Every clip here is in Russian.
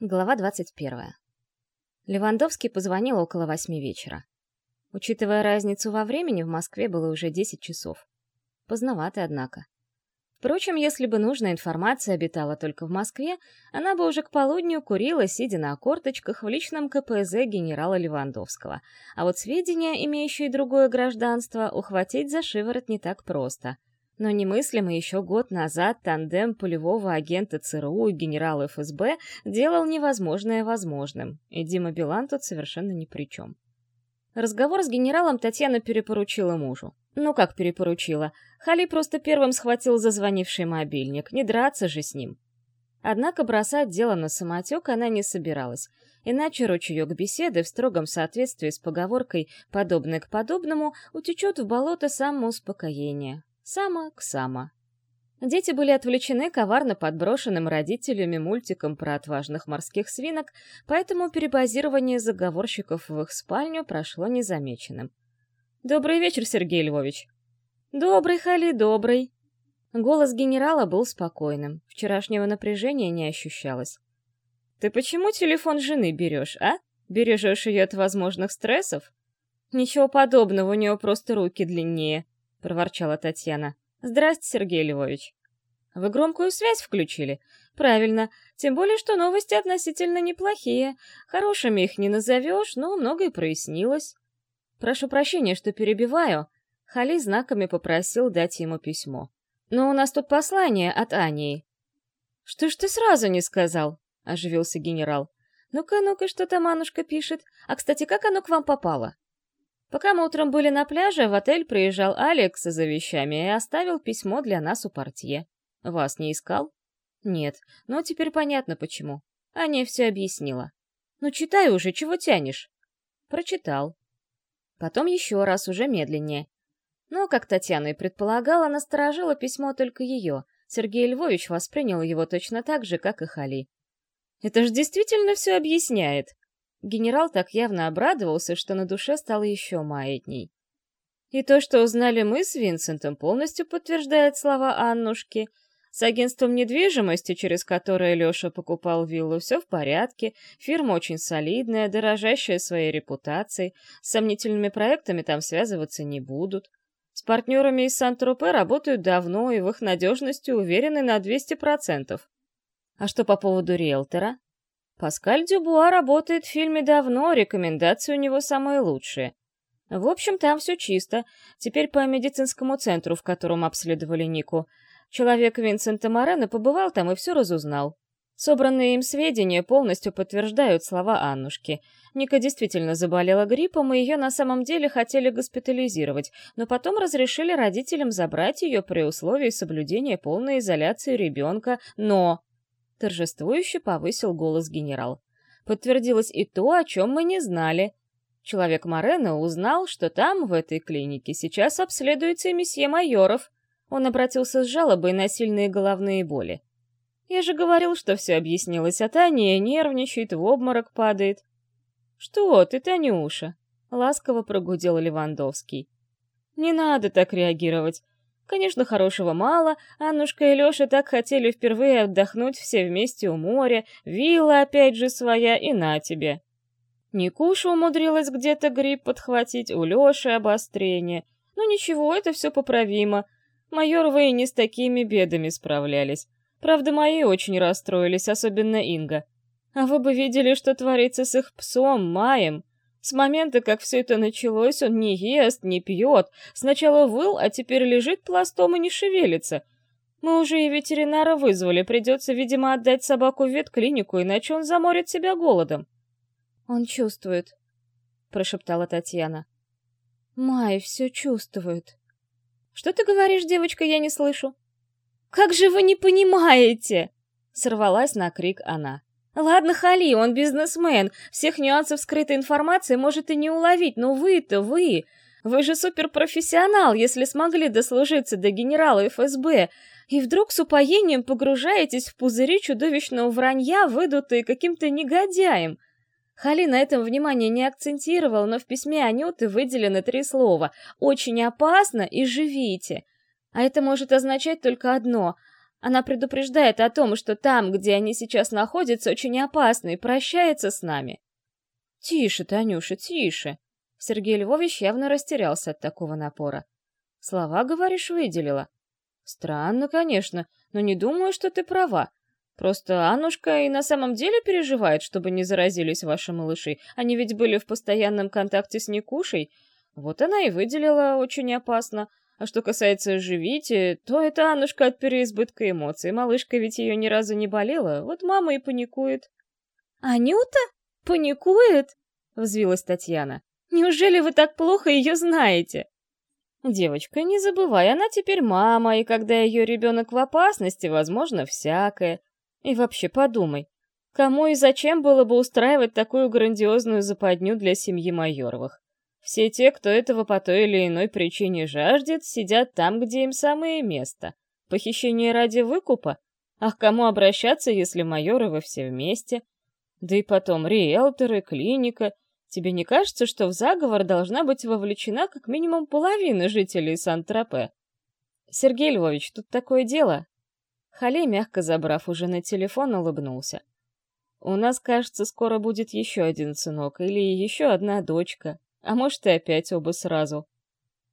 Глава 21. Левандовский позвонил около восьми вечера. Учитывая разницу во времени, в Москве было уже 10 часов. Поздновато, однако. Впрочем, если бы нужная информация обитала только в Москве, она бы уже к полудню курила, сидя на корточках в личном КПЗ генерала Левандовского. А вот сведения, имеющие другое гражданство, ухватить за шиворот не так просто — но немыслимо еще год назад тандем полевого агента ЦРУ и генерала ФСБ делал невозможное возможным, и Дима Билан тут совершенно ни при чем. Разговор с генералом Татьяна перепоручила мужу. Ну как перепоручила? Хали просто первым схватил зазвонивший мобильник, не драться же с ним. Однако бросать дело на самотек она не собиралась, иначе ручеек беседы в строгом соответствии с поговоркой «подобное к подобному» утечет в болото самоуспокоения, Сама к сама. Дети были отвлечены коварно подброшенным родителями мультиком про отважных морских свинок, поэтому перебазирование заговорщиков в их спальню прошло незамеченным. «Добрый вечер, Сергей Львович!» «Добрый, Хали, добрый!» Голос генерала был спокойным, вчерашнего напряжения не ощущалось. «Ты почему телефон жены берешь, а? Бережешь ее от возможных стрессов?» «Ничего подобного, у нее просто руки длиннее», — проворчала Татьяна. «Здрасте, Сергей Львович». «Вы громкую связь включили?» «Правильно. Тем более, что новости относительно неплохие. Хорошими их не назовешь, но многое прояснилось». «Прошу прощения, что перебиваю». Хали знаками попросил дать ему письмо. «Но у нас тут послание от Ани». «Что ж ты сразу не сказал?» — оживился генерал. «Ну-ка, ну-ка, что там Анушка пишет? А, кстати, как оно к вам попало?» Пока мы утром были на пляже, в отель приезжал Алекс за вещами и оставил письмо для нас у портье. Вас не искал? Нет, но теперь понятно почему. Аня все объяснила. Ну читай уже, чего тянешь? Прочитал. Потом еще раз, уже медленнее. Но, как Татьяна и предполагала, насторожило письмо только ее. Сергей Львович воспринял его точно так же, как и Хали. «Это ж действительно все объясняет!» Генерал так явно обрадовался, что на душе стало еще маятней. И то, что узнали мы с Винсентом, полностью подтверждает слова Аннушки. С агентством недвижимости, через которое Леша покупал виллу, все в порядке, фирма очень солидная, дорожащая своей репутацией, с сомнительными проектами там связываться не будут. С партнерами из Сан-Тропе работают давно и в их надежности уверены на 200%. А что по поводу риэлтора? Паскаль Дюбуа работает в фильме давно, рекомендации у него самые лучшие. В общем, там все чисто. Теперь по медицинскому центру, в котором обследовали Нику. Человек Винсента Морено побывал там и все разузнал. Собранные им сведения полностью подтверждают слова Аннушки. Ника действительно заболела гриппом, и ее на самом деле хотели госпитализировать, но потом разрешили родителям забрать ее при условии соблюдения полной изоляции ребенка, но Торжествующе повысил голос генерал. Подтвердилось и то, о чем мы не знали. Человек Морено узнал, что там, в этой клинике, сейчас обследуется месье Майоров. Он обратился с жалобой на сильные головные боли. Я же говорил, что все объяснилось, а Таня нервничает, в обморок падает. «Что ты, Танюша?» — ласково прогудел Левандовский. «Не надо так реагировать. Конечно, хорошего мало, Аннушка и Лёша так хотели впервые отдохнуть все вместе у моря, вилла опять же своя, и на тебе. Никуша умудрилась где-то грипп подхватить, у Лёши обострение. Ну ничего, это все поправимо. Майоровы и не с такими бедами справлялись. Правда, мои очень расстроились, особенно Инга. А вы бы видели, что творится с их псом, Маем. С момента, как все это началось, он не ест, не пьет. Сначала выл, а теперь лежит пластом и не шевелится. Мы уже и ветеринара вызвали, придется, видимо, отдать собаку в ветклинику, иначе он заморит себя голодом. «Он чувствует», — прошептала Татьяна. «Май все чувствует». «Что ты говоришь, девочка, я не слышу?» «Как же вы не понимаете?» — сорвалась на крик она. Ладно, Хали, он бизнесмен, всех нюансов скрытой информации может и не уловить, но вы-то вы... Вы же суперпрофессионал, если смогли дослужиться до генерала ФСБ, и вдруг с упоением погружаетесь в пузыри чудовищного вранья, выдутые каким-то негодяем. Хали на этом внимание не акцентировал, но в письме Анюты выделены три слова «очень опасно» и «живите». А это может означать только одно Она предупреждает о том, что там, где они сейчас находятся, очень опасно и прощается с нами. Тише, Танюша, тише. Сергей Львович явно растерялся от такого напора. Слова, говоришь, выделила. Странно, конечно, но не думаю, что ты права. Просто Аннушка и на самом деле переживает, чтобы не заразились ваши малыши. Они ведь были в постоянном контакте с Никушей. Вот она и выделила очень опасно. А что касается Живити, то это Аннушка от переизбытка эмоций. Малышка ведь ее ни разу не болела, вот мама и паникует. «Анюта? Паникует?» — взвилась Татьяна. «Неужели вы так плохо ее знаете?» «Девочка, не забывай, она теперь мама, и когда ее ребенок в опасности, возможно, всякое. И вообще подумай, кому и зачем было бы устраивать такую грандиозную западню для семьи Майоровых? Все те, кто этого по той или иной причине жаждет, сидят там, где им самое место. Похищение ради выкупа? А к кому обращаться, если Майоровы все вместе? Да и потом риэлторы, клиника. Тебе не кажется, что в заговор должна быть вовлечена как минимум половина жителей Сан-Тропе? Сергей Львович, тут такое дело. Халей, мягко забрав уже на телефон, улыбнулся. У нас, кажется, скоро будет еще один сынок или еще одна дочка. А может, и опять оба сразу.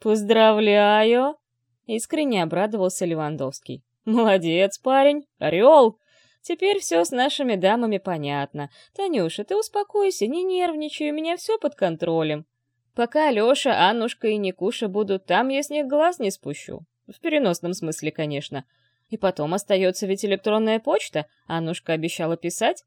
«Поздравляю!» — искренне обрадовался Левандовский. «Молодец, парень! Орел! Теперь все с нашими дамами понятно. Танюша, ты успокойся, не нервничай, у меня все под контролем. Пока Леша, Аннушка и Никуша будут там, я с них глаз не спущу. В переносном смысле, конечно. И потом остается ведь электронная почта, Аннушка обещала писать.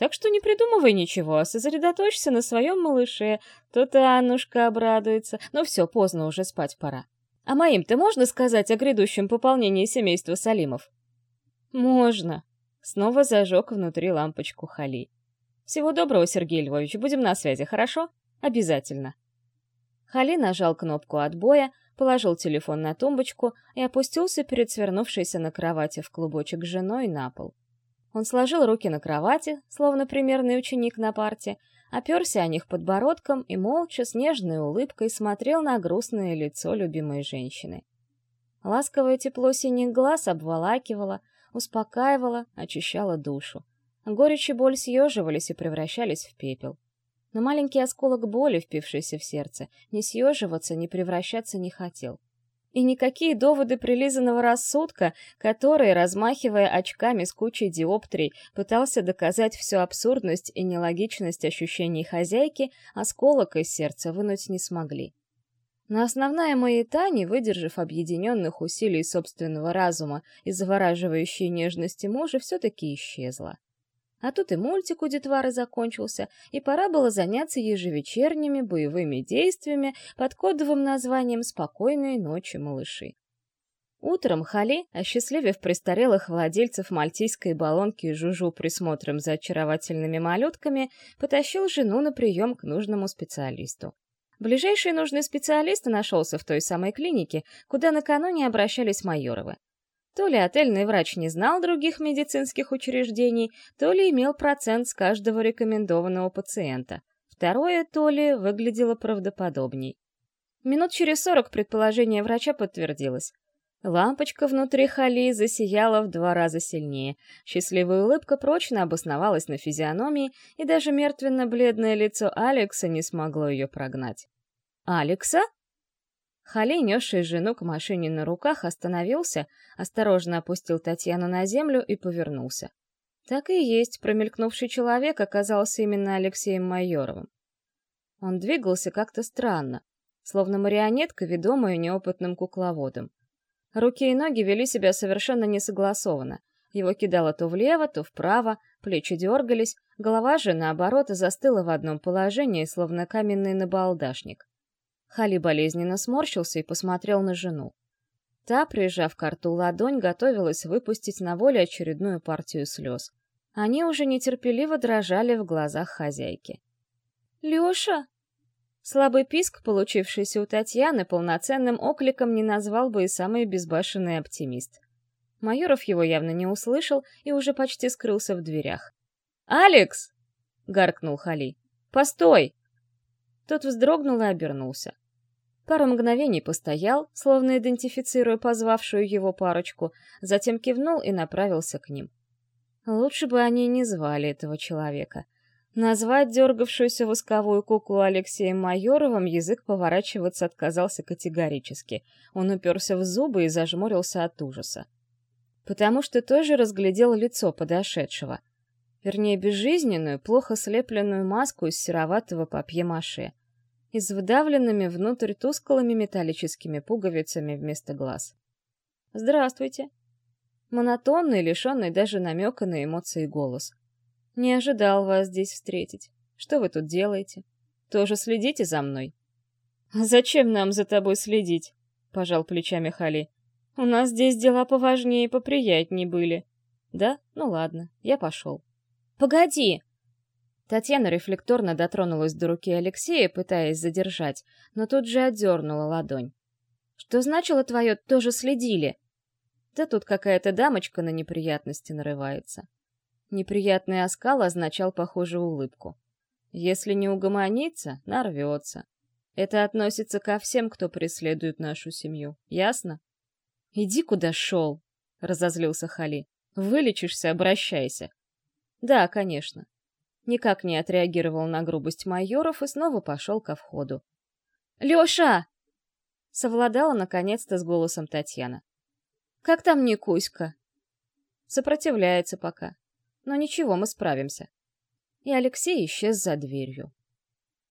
Так что не придумывай ничего, а сосредоточься на своем малыше. То-то Аннушка обрадуется. Но все, поздно уже спать пора. А моим-то можно сказать о грядущем пополнении семейства Салимов? Можно. Снова зажег внутри лампочку Хали. Всего доброго, Сергей Львович, будем на связи, хорошо? Обязательно. Хали нажал кнопку отбоя, положил телефон на тумбочку и опустился перед свернувшейся на кровати в клубочек женой на пол. Он сложил руки на кровати, словно примерный ученик на парте, оперся о них подбородком и молча, с нежной улыбкой смотрел на грустное лицо любимой женщины. Ласковое тепло синих глаз обволакивало, успокаивало, очищало душу. Горечь и боль съеживались и превращались в пепел. Но маленький осколок боли, впившийся в сердце, ни съеживаться, ни превращаться не хотел. И никакие доводы прилизанного рассудка, который, размахивая очками с кучей диоптрий, пытался доказать всю абсурдность и нелогичность ощущений хозяйки, осколок из сердца вынуть не смогли. Но основная маята, не выдержав объединенных усилий собственного разума и завораживающей нежности мужа, все-таки исчезла. А тут и мультик у детвары закончился, и пора было заняться ежевечерними боевыми действиями под кодовым названием «Спокойной ночи, малыши». Утром Хали, осчастливив престарелых владельцев мальтийской баллонки Жужу присмотром за очаровательными малютками, потащил жену на прием к нужному специалисту. Ближайший нужный специалист нашелся в той самой клинике, куда накануне обращались Майоровы. То ли отельный врач не знал других медицинских учреждений, то ли имел процент с каждого рекомендованного пациента. Второе то ли выглядело правдоподобней. Минут через сорок предположение врача подтвердилось. Лампочка внутри Хали засияла в два раза сильнее. Счастливая улыбка прочно обосновалась на физиономии, и даже мертвенно-бледное лицо Алекса не смогло ее прогнать. «Алекса?» Хали, несший жену к машине на руках, остановился, осторожно опустил Татьяну на землю и повернулся. Так и есть, промелькнувший человек оказался именно Алексеем Майоровым. Он двигался как-то странно, словно марионетка, ведомая неопытным кукловодом. Руки и ноги вели себя совершенно несогласованно. Его кидало то влево, то вправо, плечи дергались, голова же, наоборот, застыла в одном положении, словно каменный набалдашник. Хали болезненно сморщился и посмотрел на жену. Та, прижав к рту ладонь, готовилась выпустить на волю очередную партию слез. Они уже нетерпеливо дрожали в глазах хозяйки. «Леша!» Слабый писк, получившийся у Татьяны, полноценным окликом не назвал бы и самый безбашенный оптимист. Майоров его явно не услышал и уже почти скрылся в дверях. «Алекс!» — гаркнул Хали. «Постой!» Тот вздрогнул и обернулся. Пару мгновений постоял, словно идентифицируя позвавшую его парочку, затем кивнул и направился к ним. Лучше бы они не звали этого человека. Назвать дергавшуюся восковую куклу Алексеем Майоровым язык поворачиваться отказался категорически. Он уперся в зубы и зажмурился от ужаса. Потому что тоже разглядел лицо подошедшего. Вернее, безжизненную, плохо слепленную маску из сероватого папье-маше и с вдавленными внутрь тусклыми металлическими пуговицами вместо глаз. «Здравствуйте!» Монотонный, лишенный даже намека на эмоции голос. «Не ожидал вас здесь встретить. Что вы тут делаете? Тоже следите за мной?» «Зачем нам за тобой следить?» — пожал плечами Хали. «У нас здесь дела поважнее и поприятнее были». «Да? Ну ладно, я пошел». «Погоди!» Татьяна рефлекторно дотронулась до руки Алексея, пытаясь задержать, но тут же отдернула ладонь. «Что значило твое «тоже следили»?» Да тут какая-то дамочка на неприятности нарывается. Неприятный оскал означал, похоже, улыбку. Если не угомонится, нарвется. Это относится ко всем, кто преследует нашу семью. Ясно? «Иди, куда шел!» — разозлился Хали. «Вылечишься, обращайся». «Да, конечно никак не отреагировал на грубость майоров и снова пошел ко входу. «Леша!» — совладала наконец-то с голосом Татьяна. «Как там Никуська?» «Сопротивляется пока. Но ничего, мы справимся». И Алексей исчез за дверью.